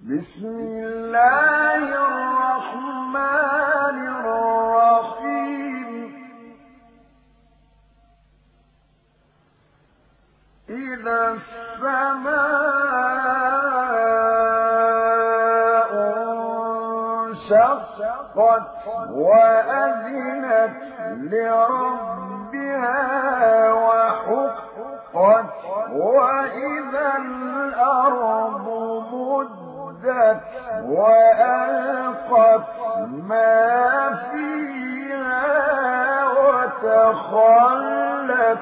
بسم الله الرحمن الرحيم إذا السماء انشقت وأذنت لربها وحقت وتخلت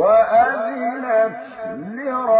وأذنت لربها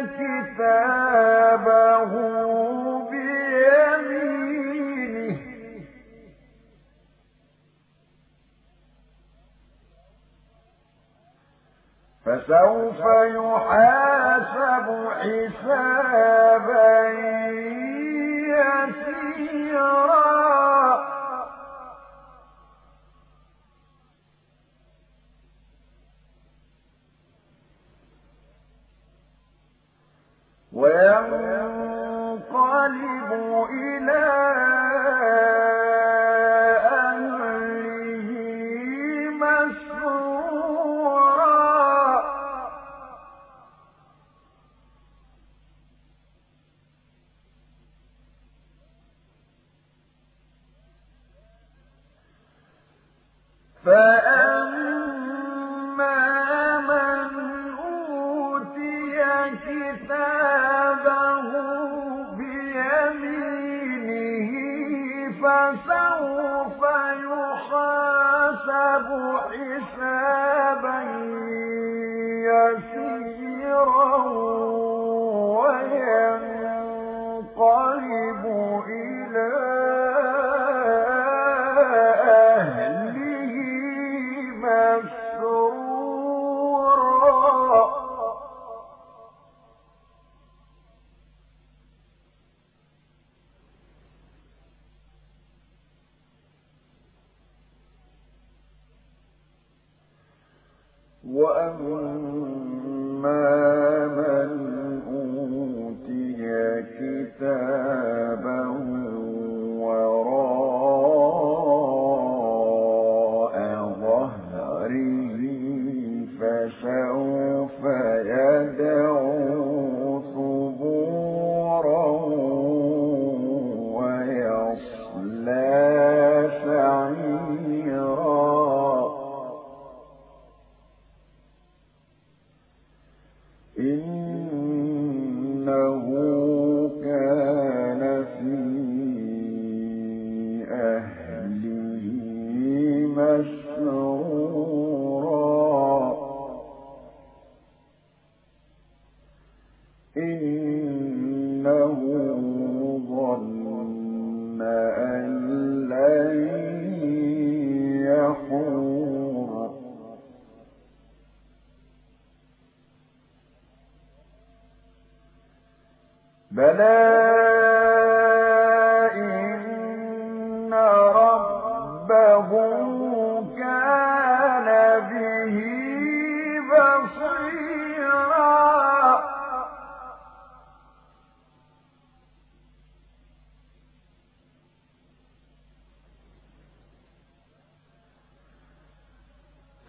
كتابه بيمينه. فسوف يحاسب حسابا يسيرا. فأما وأما من أوتي كتابه إنه ظن أن لن يحور. بلى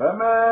فما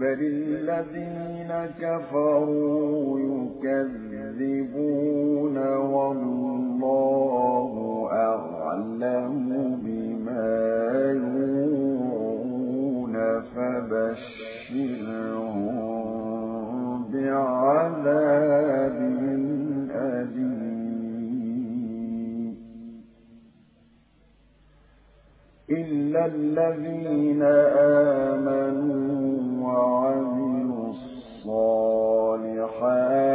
بل الذين كفروا يكذبون والله أعلم بما يوعون فبشرهم بعذاب أليم إلا الذين آمنوا وعملوا الصالحات